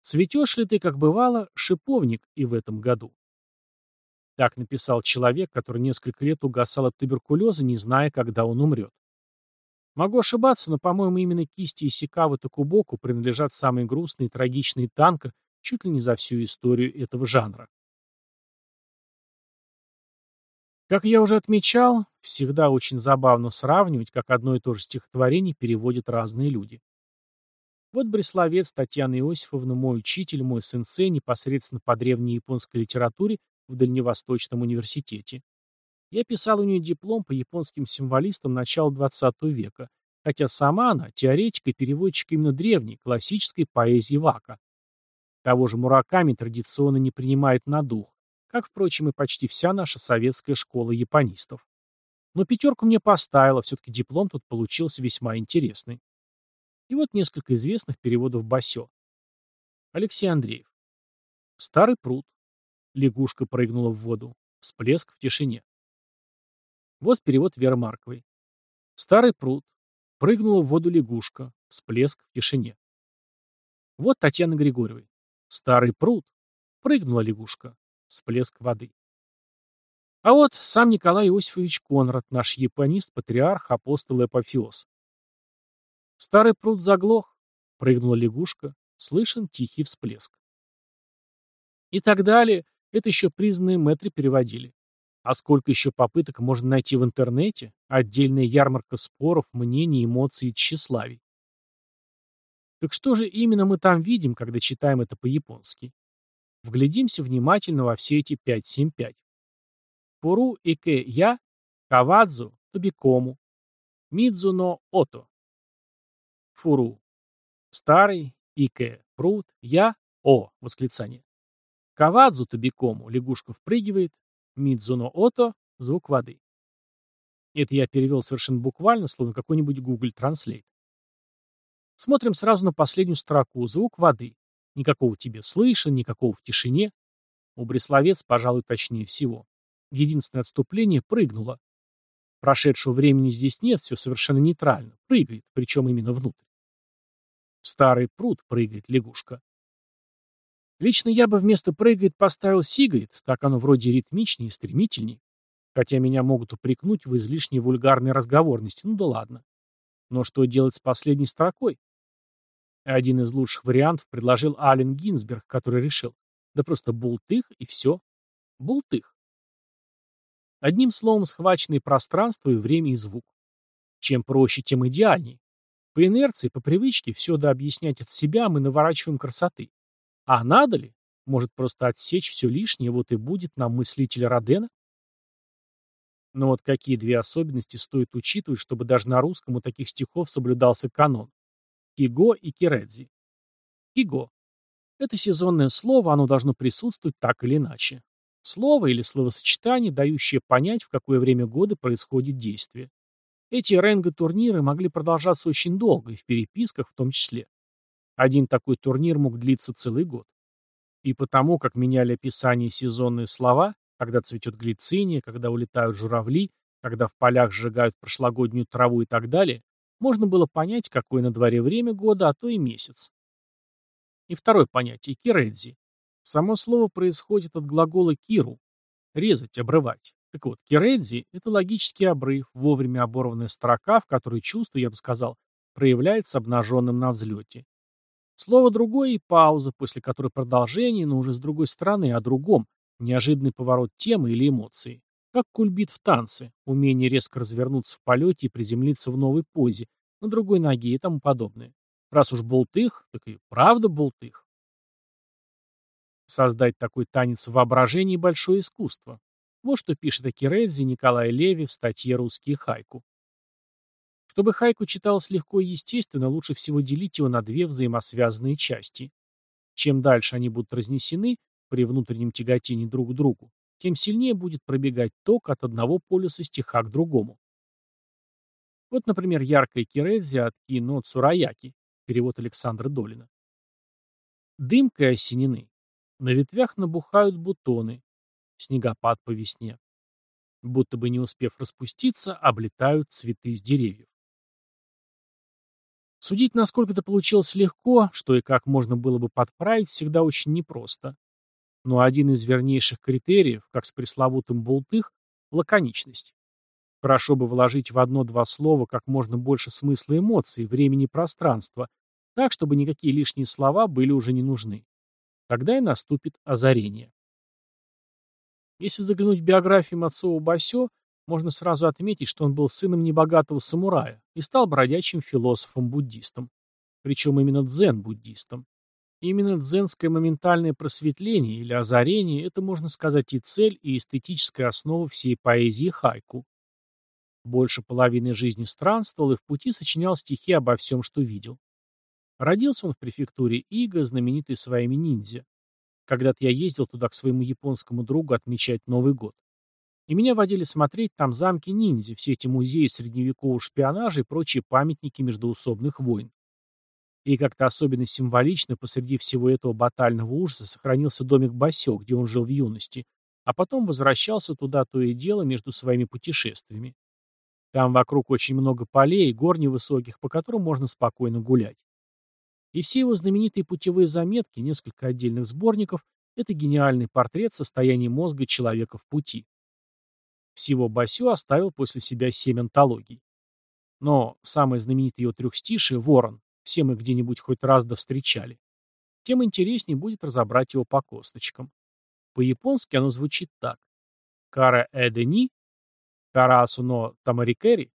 Цветешь ли ты, как бывало, шиповник и в этом году? Так написал человек, который несколько лет угасал от туберкулеза, не зная, когда он умрет. Могу ошибаться, но, по-моему, именно кисти Исикавы Токубоку принадлежат самые грустные и трагичные танка чуть ли не за всю историю этого жанра. Как я уже отмечал, всегда очень забавно сравнивать, как одно и то же стихотворение переводят разные люди. Вот Бресловец Татьяна Иосифовна, мой учитель, мой сенсей непосредственно по древней японской литературе в Дальневосточном университете. Я писал у нее диплом по японским символистам начала XX века, хотя сама она теоретик и переводчик именно древней, классической поэзии вака. Того же Мураками традиционно не принимает на дух, как, впрочем, и почти вся наша советская школа японистов. Но пятерку мне поставила, все-таки диплом тут получился весьма интересный. И вот несколько известных переводов Басё. Алексей Андреев. Старый пруд. Лягушка прыгнула в воду. Всплеск в тишине. Вот перевод Веры Марковой. Старый пруд. Прыгнула в воду лягушка. Всплеск в тишине. Вот Татьяна Григорьевой. Старый пруд. Прыгнула лягушка. Всплеск воды. А вот сам Николай Иосифович Конрад, наш японист, патриарх, апостол и апофеоз. Старый пруд заглох. Прыгнула лягушка. Слышен тихий всплеск. И так далее. Это еще признанные мэтры переводили. А сколько еще попыток можно найти в интернете? Отдельная ярмарка споров, мнений, эмоций и тщеславий. Так что же именно мы там видим, когда читаем это по-японски? Вглядимся внимательно во все эти 5-7-5. Пуру ике я, кавадзу, тобикому, мидзуно ото. Фуру. Старый, ике, пруд, я, о, восклицание. Кавадзу тобикому, лягушка впрыгивает, Мидзуно Ото – звук воды. Это я перевел совершенно буквально, словно какой-нибудь Google Translate. Смотрим сразу на последнюю строку. Звук воды. Никакого тебе слышен, никакого в тишине. У Бресловец, пожалуй, точнее всего. Единственное отступление прыгнуло. Прошедшего времени здесь нет, все совершенно нейтрально. Прыгает, причем именно внутрь. В старый пруд прыгает лягушка. Лично я бы вместо прыгает поставил сигает, так оно вроде ритмичнее и стремительней. Хотя меня могут упрекнуть в излишней вульгарной разговорности, ну да ладно. Но что делать с последней строкой? Один из лучших вариантов предложил Ален Гинзберг, который решил, да просто бултых и все. Бултых. Одним словом, схваченные пространство и время и звук. Чем проще, тем идеальней. По инерции, по привычке, все да объяснять от себя мы наворачиваем красоты. А надо ли? Может, просто отсечь все лишнее, вот и будет нам мыслитель Родена? Но вот какие две особенности стоит учитывать, чтобы даже на русском у таких стихов соблюдался канон? Киго и Киредзи. Киго. Это сезонное слово, оно должно присутствовать так или иначе. Слово или словосочетание, дающее понять, в какое время года происходит действие. Эти ренго-турниры могли продолжаться очень долго, и в переписках в том числе. Один такой турнир мог длиться целый год. И потому, как меняли описание сезонные слова, когда цветет глициния, когда улетают журавли, когда в полях сжигают прошлогоднюю траву и так далее, можно было понять, какое на дворе время года, а то и месяц. И второе понятие – киредзи. Само слово происходит от глагола киру – резать, обрывать. Так вот, киредзи – это логический обрыв, вовремя оборванная строка, в которой чувство, я бы сказал, проявляется обнаженным на взлете. Слово другое и пауза, после которой продолжение, но уже с другой стороны, о другом, неожиданный поворот темы или эмоции. Как кульбит в танце, умение резко развернуться в полете и приземлиться в новой позе, на другой ноге и тому подобное. Раз уж болтых, так и правда болтых. Создать такой танец в воображении – большое искусство. Вот что пишет о Киредзе Николай Леви в статье «Русские хайку». Чтобы хайку читалось легко и естественно, лучше всего делить его на две взаимосвязанные части. Чем дальше они будут разнесены при внутреннем тяготении друг к другу, тем сильнее будет пробегать ток от одного полюса стиха к другому. Вот, например, яркая киредзи от Кино Цураяки, перевод Александра Долина. Дымкой осенены. На ветвях набухают бутоны. Снегопад по весне. Будто бы не успев распуститься, облетают цветы с деревьев. Судить, насколько это получилось легко, что и как можно было бы подправить, всегда очень непросто. Но один из вернейших критериев, как с пресловутым болтых, — лаконичность. Хорошо бы вложить в одно-два слова как можно больше смысла эмоций, времени и пространства, так, чтобы никакие лишние слова были уже не нужны. Тогда и наступит озарение. Если заглянуть в биографию Мацуо Басё, можно сразу отметить, что он был сыном небогатого самурая и стал бродячим философом-буддистом. Причем именно дзен-буддистом. Именно дзенское моментальное просветление или озарение – это, можно сказать, и цель, и эстетическая основа всей поэзии хайку. Больше половины жизни странствовал и в пути сочинял стихи обо всем, что видел. Родился он в префектуре Ига, знаменитой своими ниндзя. Когда-то я ездил туда к своему японскому другу отмечать Новый год. И меня водили смотреть там замки ниндзя, все эти музеи средневекового шпионажа и прочие памятники междоусобных войн. И как-то особенно символично посреди всего этого батального ужаса сохранился домик Басё, где он жил в юности, а потом возвращался туда то и дело между своими путешествиями. Там вокруг очень много полей и гор невысоких, по которым можно спокойно гулять. И все его знаменитые путевые заметки, несколько отдельных сборников, это гениальный портрет состояния мозга человека в пути. Всего Басю оставил после себя семь антологий. Но самое знаменитое его трехстишие «Ворон» все мы где-нибудь хоть раз да встречали. Тем интереснее будет разобрать его по косточкам. По-японски оно звучит так. «Кара эдени, карасу но тамарикери,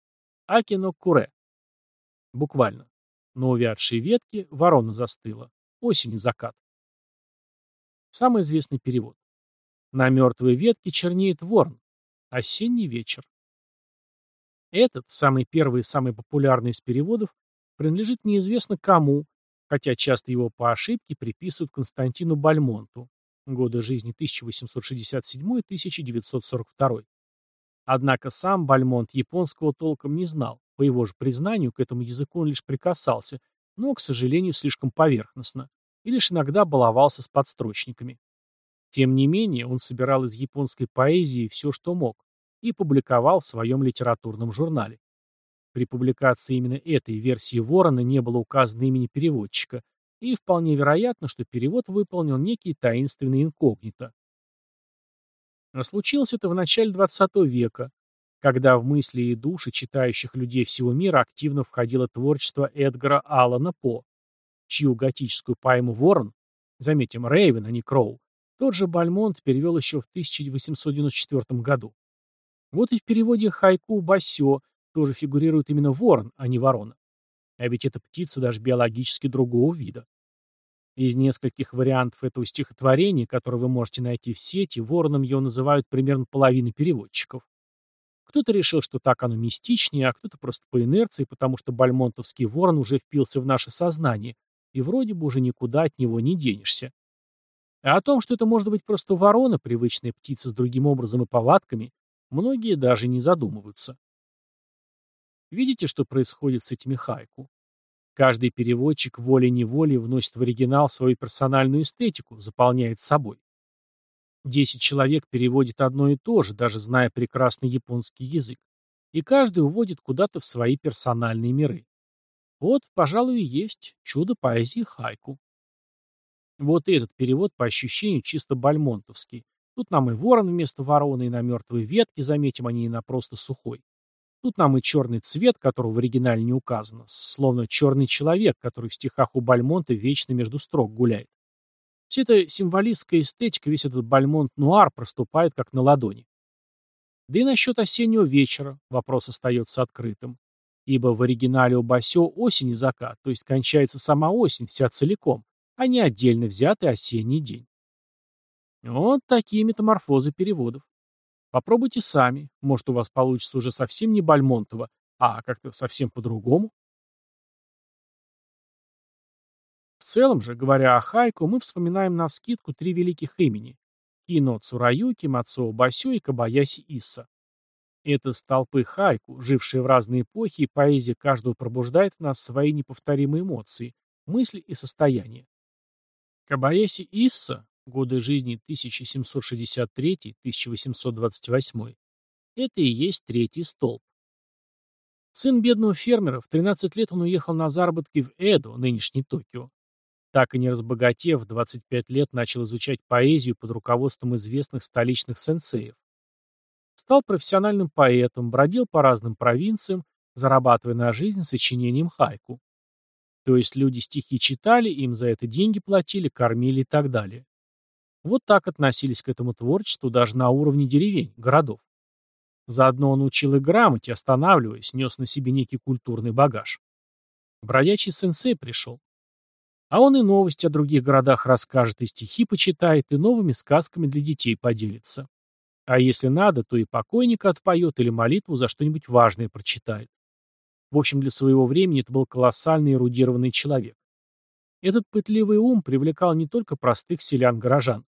акино куре». Буквально. На увядшие ветки ворона застыла. Осень и закат. Самый известный перевод. На мертвой ветке чернеет ворон. Осенний вечер. Этот, самый первый и самый популярный из переводов, принадлежит неизвестно кому, хотя часто его по ошибке приписывают Константину Бальмонту, годы жизни 1867-1942. Однако сам Бальмонт японского толком не знал, по его же признанию, к этому языку он лишь прикасался, но, к сожалению, слишком поверхностно, и лишь иногда баловался с подстрочниками. Тем не менее, он собирал из японской поэзии все, что мог, и публиковал в своем литературном журнале. При публикации именно этой версии Ворона не было указано имени переводчика, и вполне вероятно, что перевод выполнил некий таинственный инкогнито. А случилось это в начале XX века, когда в мысли и души читающих людей всего мира активно входило творчество Эдгара Аллана По, чью готическую поэму «Ворон», заметим, Рейвен, а не Кроу, тот же Бальмонт перевел еще в 1894 году. Вот и в переводе «Хайку Басё» тоже фигурирует именно ворон, а не ворона. А ведь эта птица даже биологически другого вида. Из нескольких вариантов этого стихотворения, которые вы можете найти в сети, вороном его называют примерно половина переводчиков. Кто-то решил, что так оно мистичнее, а кто-то просто по инерции, потому что бальмонтовский ворон уже впился в наше сознание, и вроде бы уже никуда от него не денешься. А о том, что это может быть просто ворона, привычная птица с другим образом и повадками, многие даже не задумываются. Видите, что происходит с этими хайку? Каждый переводчик волей-неволей вносит в оригинал свою персональную эстетику, заполняет собой. Десять человек переводит одно и то же, даже зная прекрасный японский язык. И каждый уводит куда-то в свои персональные миры. Вот, пожалуй, и есть чудо поэзии хайку. Вот этот перевод, по ощущению, чисто бальмонтовский. Тут нам и ворон вместо вороны, и на мертвой ветке, заметим, они и на просто сухой. Тут нам и черный цвет, которого в оригинале не указано, словно черный человек, который в стихах у Бальмонта вечно между строк гуляет. Вся эта символистская эстетика, весь этот бальмонт-нуар проступает как на ладони. Да и насчет осеннего вечера вопрос остается открытым. Ибо в оригинале у Басё осень и закат, то есть кончается сама осень вся целиком, а не отдельно взятый осенний день. Вот такие метаморфозы переводов. Попробуйте сами, может у вас получится уже совсем не Бальмонтово, а как-то совсем по-другому. целом же, говоря о хайку, мы вспоминаем навскидку три великих имени – Кино Цураюки, Мацуо Басю и Кабаяси Исса. Это столпы хайку, жившие в разные эпохи, и поэзия каждого пробуждает в нас свои неповторимые эмоции, мысли и состояния. Кабаяси Исса, годы жизни 1763-1828, это и есть третий столб. Сын бедного фермера, в 13 лет он уехал на заработки в Эдо, нынешний Токио. Так и не разбогатев, в 25 лет начал изучать поэзию под руководством известных столичных сенсеев. Стал профессиональным поэтом, бродил по разным провинциям, зарабатывая на жизнь сочинением хайку. То есть люди стихи читали, им за это деньги платили, кормили и так далее. Вот так относились к этому творчеству даже на уровне деревень, городов. Заодно он учил и грамоте, останавливаясь, нес на себе некий культурный багаж. Бродячий сенсей пришел. А он и новости о других городах расскажет, и стихи почитает, и новыми сказками для детей поделится. А если надо, то и покойника отпоет или молитву за что-нибудь важное прочитает. В общем, для своего времени это был колоссальный эрудированный человек. Этот пытливый ум привлекал не только простых селян-горожан.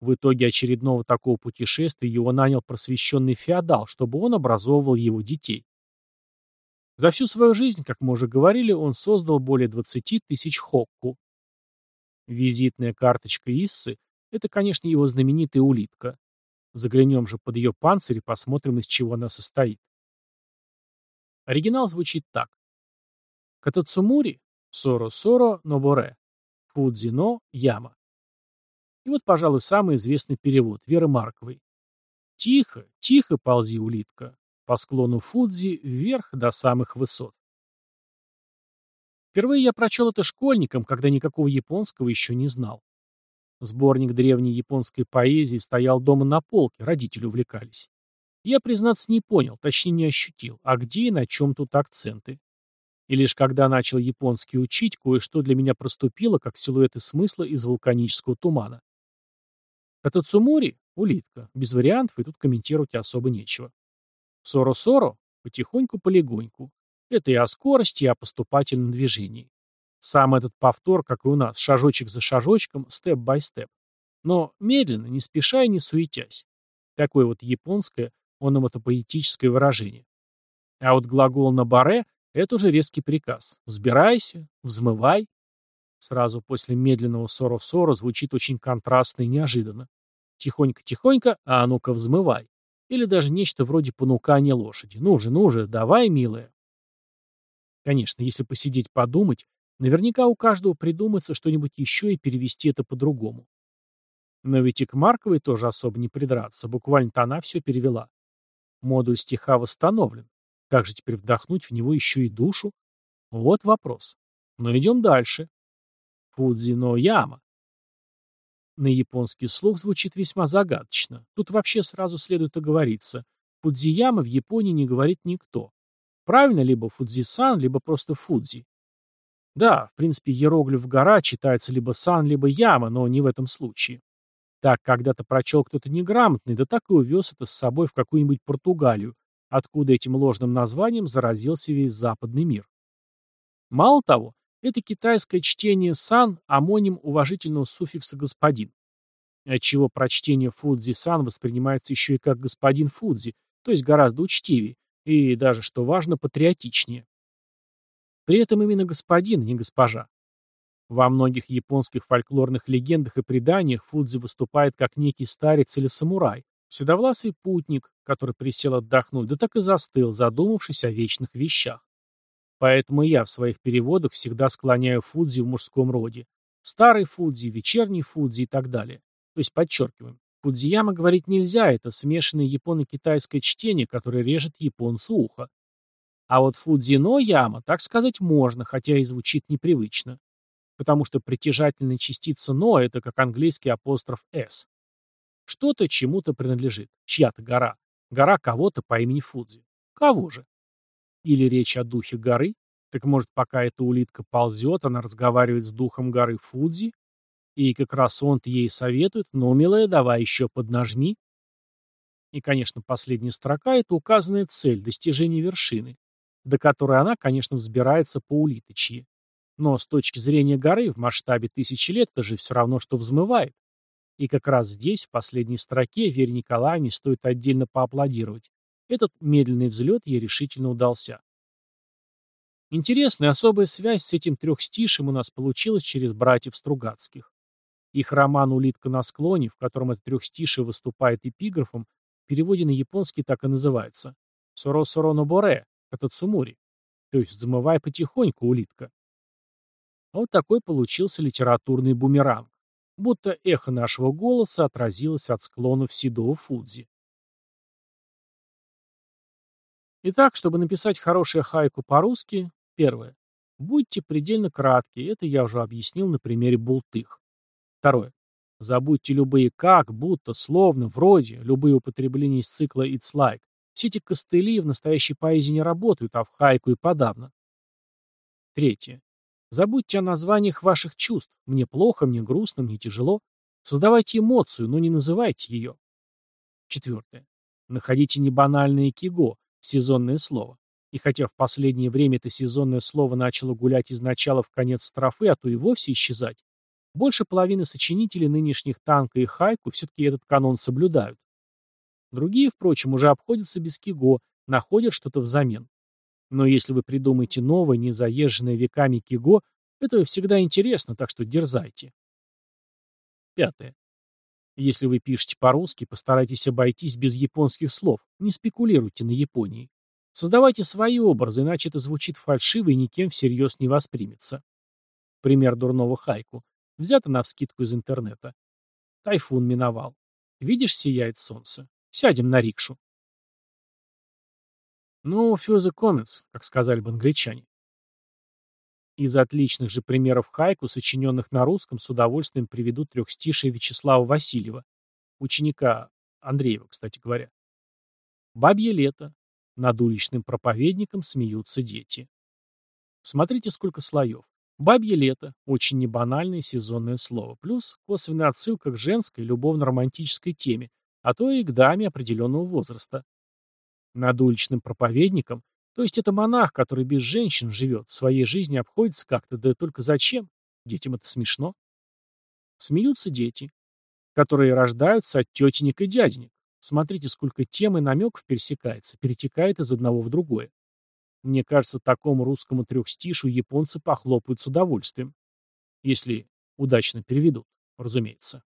В итоге очередного такого путешествия его нанял просвещенный феодал, чтобы он образовывал его детей. За всю свою жизнь, как мы уже говорили, он создал более 20 тысяч хокку. Визитная карточка Иссы – это, конечно, его знаменитая улитка. Заглянем же под ее панцирь и посмотрим, из чего она состоит. Оригинал звучит так. Катацумури – Соро-Соро Ноборе, Фудзино Яма. И вот, пожалуй, самый известный перевод Веры Марковой. «Тихо, тихо ползи, улитка, по склону Фудзи вверх до самых высот». Впервые я прочел это школьникам, когда никакого японского еще не знал. Сборник древней японской поэзии стоял дома на полке, родители увлекались. Я, признаться, не понял, точнее не ощутил, а где и на чем тут акценты. И лишь когда начал японский учить, кое-что для меня проступило, как силуэты смысла из вулканического тумана. Это Цумури — улитка. Без вариантов, и тут комментировать особо нечего. Соро-соро — потихоньку-полегоньку. Это и о скорости, и о поступательном движении. Сам этот повтор, как и у нас, шажочек за шажочком, степ-бай-степ. Но медленно, не спеша и не суетясь. Такое вот японское, ономатопоэтическое выражение. А вот глагол на баре — это уже резкий приказ. Взбирайся, взмывай, Сразу после медленного соро-соро звучит очень контрастно и неожиданно. Тихонько-тихонько, а ну-ка взмывай. Или даже нечто вроде понукания лошади. Ну же, ну же, давай, милая. Конечно, если посидеть подумать, наверняка у каждого придумается что-нибудь еще и перевести это по-другому. Но ведь и к Марковой тоже особо не придраться, буквально-то она все перевела. Модуль стиха восстановлен. Как же теперь вдохнуть в него еще и душу? Вот вопрос. Но идем дальше. Фудзино Яма. На японский слух звучит весьма загадочно. Тут вообще сразу следует оговориться. Фудзияма в Японии не говорит никто. Правильно, либо Фудзи-сан, либо просто Фудзи. Да, в принципе, иероглиф «гора» читается либо «сан», либо «яма», но не в этом случае. Так когда-то прочел кто-то неграмотный, да так и увез это с собой в какую-нибудь Португалию, откуда этим ложным названием заразился весь западный мир. Мало того, это китайское чтение «сан» – амоним уважительного суффикса «господин», отчего прочтение «фудзи-сан» воспринимается еще и как «господин Фудзи», то есть гораздо учтивее, и даже, что важно, патриотичнее. При этом именно господин, не госпожа. Во многих японских фольклорных легендах и преданиях Фудзи выступает как некий старец или самурай, седовласый путник, который присел отдохнуть, да так и застыл, задумавшись о вечных вещах. Поэтому я в своих переводах всегда склоняю Фудзи в мужском роде. Старый Фудзи, вечерний Фудзи и так далее. То есть подчеркиваем. Фудзияма говорить нельзя, это смешанное японо-китайское чтение, которое режет японцу ухо. А вот Фудзино Яма, так сказать, можно, хотя и звучит непривычно. Потому что притяжательная частица «но» — это как английский апостроф «с». Что-то чему-то принадлежит. Чья-то гора. Гора кого-то по имени Фудзи. Кого же? Или речь о духе горы? Так может, пока эта улитка ползет, она разговаривает с духом горы Фудзи? И как раз он-то ей советует, ну, милая, давай еще поднажми. И, конечно, последняя строка — это указанная цель, достижение вершины, до которой она, конечно, взбирается по улиточьи. Но с точки зрения горы в масштабе тысячи лет это же все равно, что взмывает. И как раз здесь, в последней строке, Вере Николаевне стоит отдельно поаплодировать. Этот медленный взлет ей решительно удался. Интересная особая связь с этим трехстишем у нас получилась через братьев Стругацких. Их роман «Улитка на склоне», в котором это трехстишие выступает эпиграфом, в переводе на японский так и называется. «Соро-соро но боре», катацумори, то есть взмывай потихоньку, улитка. Вот такой получился литературный бумеранг, будто эхо нашего голоса отразилось от склонов седого Фудзи. Итак, чтобы написать хорошее хайку по-русски, первое. Будьте предельно кратки, это я уже объяснил на примере бултых. Второе. Забудьте любые «как», «будто», «словно», «вроде», любые употребления из цикла «it's like». Все эти костыли в настоящей поэзии не работают, а в хайку и подавно. Третье. Забудьте о названиях ваших чувств. Мне плохо, мне грустно, мне тяжело. Создавайте эмоцию, но не называйте ее. Четвертое. Находите небанальное киго, сезонное слово. И хотя в последнее время это сезонное слово начало гулять из начала в конец строфы, а то и вовсе исчезать, больше половины сочинителей нынешних танка и хайку все-таки этот канон соблюдают. Другие, впрочем, уже обходятся без киго, находят что-то взамен. Но если вы придумаете новое, не заезженное веками киго, это всегда интересно, так что дерзайте. Пятое. Если вы пишете по-русски, постарайтесь обойтись без японских слов, не спекулируйте на Японии. Создавайте свои образы, иначе это звучит фальшиво и никем всерьез не воспримется. Пример дурного хайку. Взято навскидку из интернета. Тайфун миновал. Видишь, сияет солнце. Сядем на рикшу. Few the comments, как сказали бы англичане. Из отличных же примеров хайку, сочиненных на русском, с удовольствием приведу трехстишие Вячеслава Васильева, ученика Андреева, кстати говоря. «Бабье лето. Над уличным проповедником смеются дети». Смотрите, сколько слоев. Бабье лето – очень небанальное сезонное слово, плюс косвенная отсылка к женской любовно-романтической теме, а то и к даме определенного возраста. Над уличным проповедником, то есть это монах, который без женщин живет, в своей жизни обходится как-то, да только зачем? Детям это смешно. Смеются дети, которые рождаются от тетенек и дяденек. Смотрите, сколько тем и намеков пересекается, перетекает из одного в другое. Мне кажется, такому русскому трехстишу японцы похлопают с удовольствием. Если удачно переведут, разумеется.